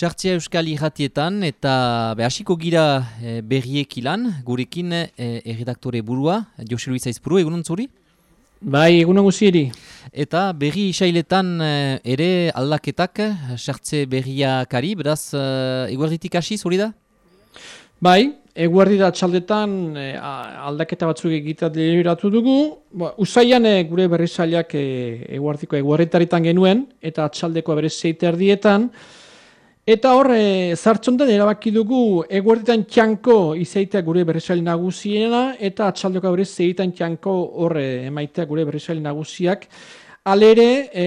Sartzia Euskal Irratietan eta behasiko gira e, berriek ilan, gurekin e, erredaktore burua, Jose Luis Aizpuru, egunon zuri? Bai, egunon guzieri. Eta berri isailetan e, ere aldaketak, sartze berriakari, beraz, e, eguerditik hasi zuri da? Bai, eguerdi da txaldetan e, aldaketa batzuk egitea deliratu dugu. Ba, Usaian e, gure berri zailak e, eguerdiko eguerditaritan genuen, eta txaldeko berri zeite erdietan, Eta hor, e, zartzontan erabaki dugu eguerditan txanko izaitea gure berrizail nagusiena eta atxaldeko berriz zeitan txanko hor e, emaitea gure berrizail nagusiak. Alere, e,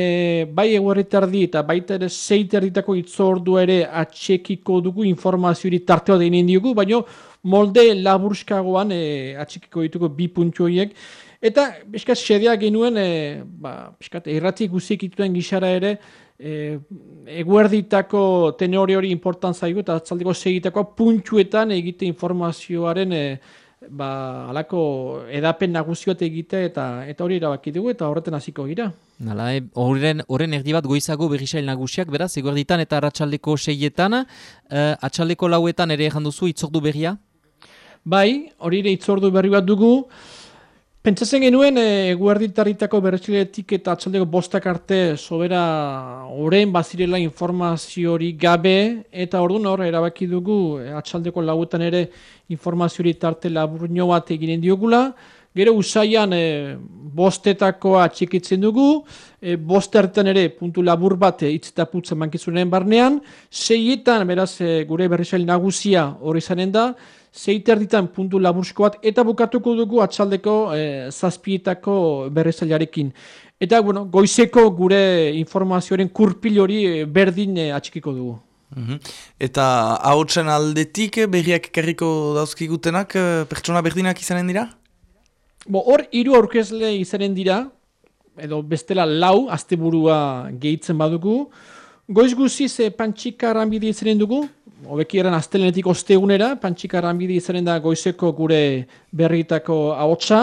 bai eguerritardi eta baita ere zeiterditako itzordu ere atxekiko dugu informaziori tarteo da inen diogu, baina molde laburskagoan e, atxekiko ditugu bi puntu horiek. Eta, biskat, xedea genuen, e, ba, biskat, erratik guzik ituen gixara ere, e, eguerditako tenori hori important zaigu eta atzaldeko segitako puntxuetan egite informazioaren e, ba, alako edapen nagusioat egite eta eta hori erabaki dugu eta horreten hasiko gira. Nala, e, horren, horren erdi bat goizago begisail nagusiak, beraz, eguerditan eta atxaldeko seietan, e, atxaldeko lauetan ere janduzu itzordu berria? Bai, hori ere itzordu berri bat dugu, Pentsatzen genuen e, guarditarritako berretxiletik eta atxaldeko bostak arte sobera oren bazirela informaziori gabe eta orduan hor erabaki dugu e, atxaldeko lauetan ere informaziori tarte laburno bat eginen diogula. Gero usaian e, bostetako atxikitzen dugu, e, bostertan ere puntu labur bat e, itz eta putza mankizunen barnean, seietan beraz e, gure berretxile nagusia hori zanen da, zeiter ditan puntu labursko bat, eta bukatuko dugu atxaldeko e, zazpietako berrezailarekin. Eta, bueno, goizeko gure informazioaren kurpil hori eh, berdin e, atxikiko dugu. Mhm. Eta hautsen aldetik berriak ekarriko dauzkigutenak pertsona berdinak izanen dira? Bo, hor, hiru aurkezle izanen dira, edo bestela lau, asteburua gehitzen badugu. Goiz guziz e, pantxika ranbide izanen dugu, Hobeki eran astelenetik ostegunera, pantxika ranbide izanen da goizeko gure berritako ahotsa.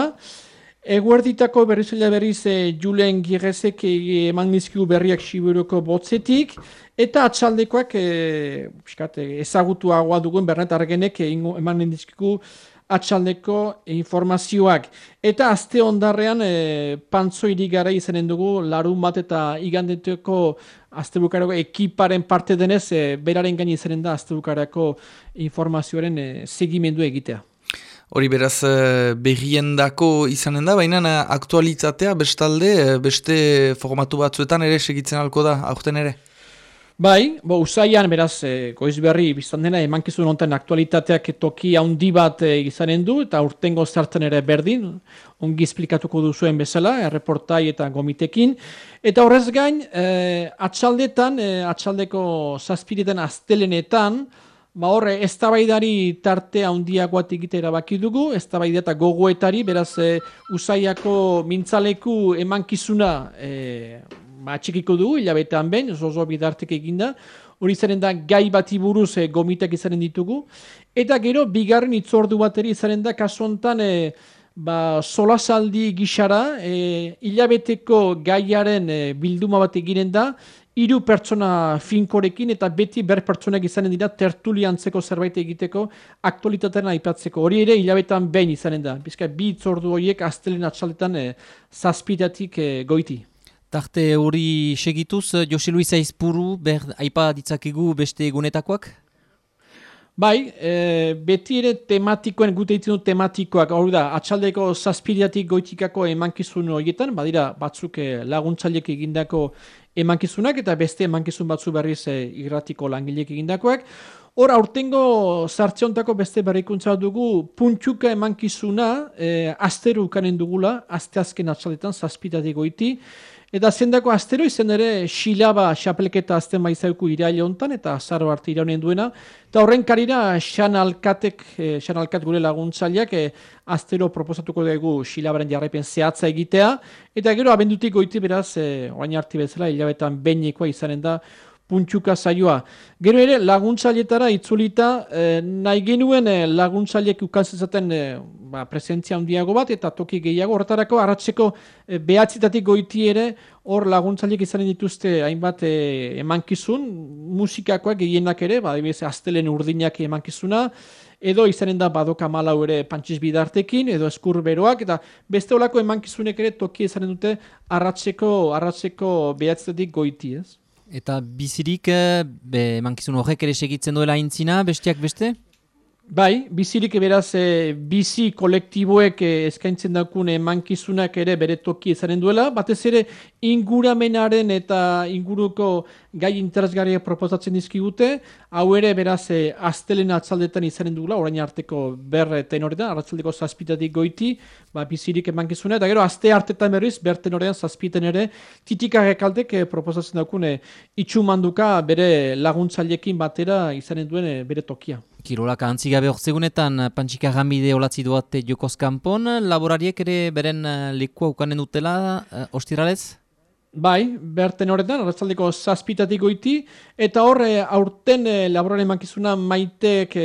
Eguerditako berrizela berriz e, Julen Girezek e, eman nizkigu berriak siburuko botzetik, eta atxaldekoak e, ezagutu agua dugun Bernat Argenek e, eman nizkigu atxaldeko informazioak. Eta azte ondarrean e, pantzo irigara izanen dugu, larun bat eta igandeteko azte ekiparen parte denez, e, beraren gaini izanen da azte informazioaren e, segimendu egitea. Hori beraz e, berrien dako izanen da, baina aktualitatea bestalde, beste formatu batzuetan ere segitzen alko da, aurten ere? Bai, bo, usaian, beraz, e, goiz berri biztan dena, emankizun honetan aktualitateak toki handi bat e, izanen du, eta urtengo zartzen ere berdin, ongi esplikatuko duzuen bezala, erreportai eta gomitekin. Eta horrez gain, e, atxaldetan, e, atxaldeko zazpiretan astelenetan, ba horre, ez tarte handiagoat egitera baki dugu, ez eta gogoetari, beraz, e, usaiako mintzaleku emankizuna, e, ba, txikiko dugu, hilabetean behin, oso oso bidartek eginda, hori zaren da gai bati buruz e, gomitak izaren ditugu, eta gero bigarren itzordu bateri izaren da kasu honetan e, ba, solasaldi gixara, e, hilabeteko gaiaren e, bilduma bat eginen da, hiru pertsona finkorekin eta beti ber pertsonak izanen dira tertuliantzeko zerbait egiteko aktualitatean aipatzeko. Hori ere hilabetan behin izanen da. Bizka bi itzordu horiek astelen atxaletan e, zazpitatik e, goiti. Tarte hori segituz, Jose Luis Aizpuru, ber, aipa ditzakegu beste egunetakoak? Bai, e, beti ere tematikoen, gute ditzen du tematikoak, hori da, atxaldeko zazpiriatik goitikako emankizun horietan, badira batzuk e, laguntzailek egindako emankizunak, eta beste emankizun batzu berriz e, irratiko langilek egindakoak. Hor, aurtengo zartziontako beste berrikuntza dugu, puntxuka emankizuna, e, asteru ukanen dugula, asteazken atxaldetan, zazpiriatik goiti, Eta zendako astero izen ere xilaba xapelketa azten baizauku iraile hontan eta azaro arte iraunen duena. Eta horren karira xan alkatek, eh, xan alkat gure laguntzaileak eh, astero proposatuko dugu xilabaren jarraipen zehatza egitea. Eta gero abendutik goiti beraz, eh, oain arti bezala, hilabetan behinekoa izanen da puntxuka zaioa. Gero ere laguntzailetara itzulita eh, nahi genuen eh, laguntzailek ukantzen eh, ba, presentzia handiago bat eta toki gehiago horretarako arratzeko eh, behatzitatik goiti ere hor laguntzaileek izanen dituzte hainbat eh, emankizun musikakoak gehienak ere, ba, aztelen urdinak emankizuna, edo izanen da badoka malau ere pantxiz bidartekin, edo eskur beroak, eta beste olako emankizunek ere toki izanen dute arratzeko, arratzeko behatzitatik goiti, ez? Eta bizirik, eh, be, emankizun horrek ere segitzen duela intzina, bestiak beste? Bai, bizirik beraz e, bizi kolektiboek e, eskaintzen dakun emankizunak ere bere toki izanen duela, batez ere inguramenaren eta inguruko gai interesgarria proposatzen dizkigute, hau ere beraz e, astelen atzaldetan izanen dugula, orain arteko ber tenoretan, arratzaldeko zazpitatik goiti, ba, bizirik emankizuna, eta gero aste hartetan berriz, ber tenorean zazpiten ere, titikak ekaldek e, proposatzen dakune itxumanduka bere laguntzailekin batera izanen duen bere tokia. Kirolak antzigabe hortzegunetan eh, gambide olatzi duate jokoz kanpon, laborariek ere beren uh, lekua ukanen dutela, uh, ostiralez? Bai, berten horretan, arratzaldeko zazpitatik goiti, eta horre aurten e, laboraren mankizuna maiteek,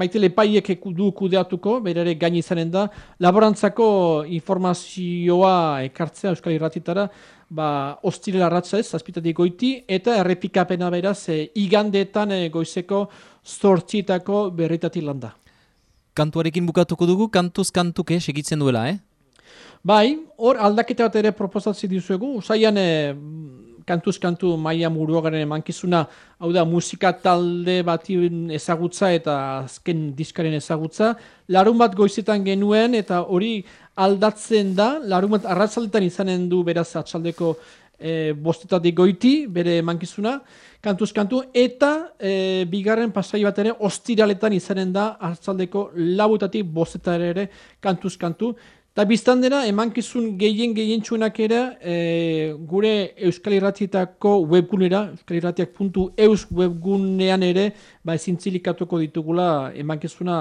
maite lepaiek du kudeatuko, berare gain izanen da, laborantzako informazioa ekartzea Euskal Irratitara, ba, ostirela arratza ez, zazpitatik goiti, eta errepikapena beraz, e, igandeetan e, goizeko zortzitako berritati landa. Kantuarekin bukatuko dugu, kantuz kantuke segitzen duela, eh? Bai, hor aldaketa bat ere proposatzen dizuegu, usaian e, kantuz kantu maia muruagaren emankizuna, hau da musika talde bati ezagutza eta azken diskaren ezagutza, larun bat goizetan genuen eta hori aldatzen da, larun bat arratzaldetan izanen du beraz atxaldeko e, bostetatik goiti, bere emankizuna, kantuz kantu, eta e, bigarren pasai bat ere ostiraletan izanen da hartzaldeko labutatik bostetar ere kantuz kantu. Eta biztan dena, emankizun gehien gehien txunak ere e, gure Euskal Irratietako webgunera, euskalirratiak.eus webgunean ere, ba ezintzilikatuko ditugula emankizuna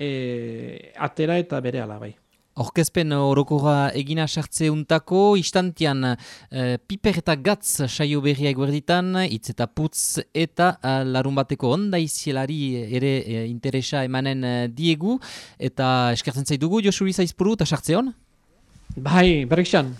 e, atera eta bere alabai. Orkezpen orokorra egina sartze untako, istantian uh, piper eta gatz saio berriak berditan, hitz eta putz eta uh, larun bateko onda ere uh, interesa emanen uh, diegu, eta eskertzen zaidugu, Josuri Zaizpuru, eta sartze hon? Bai, berrikxan.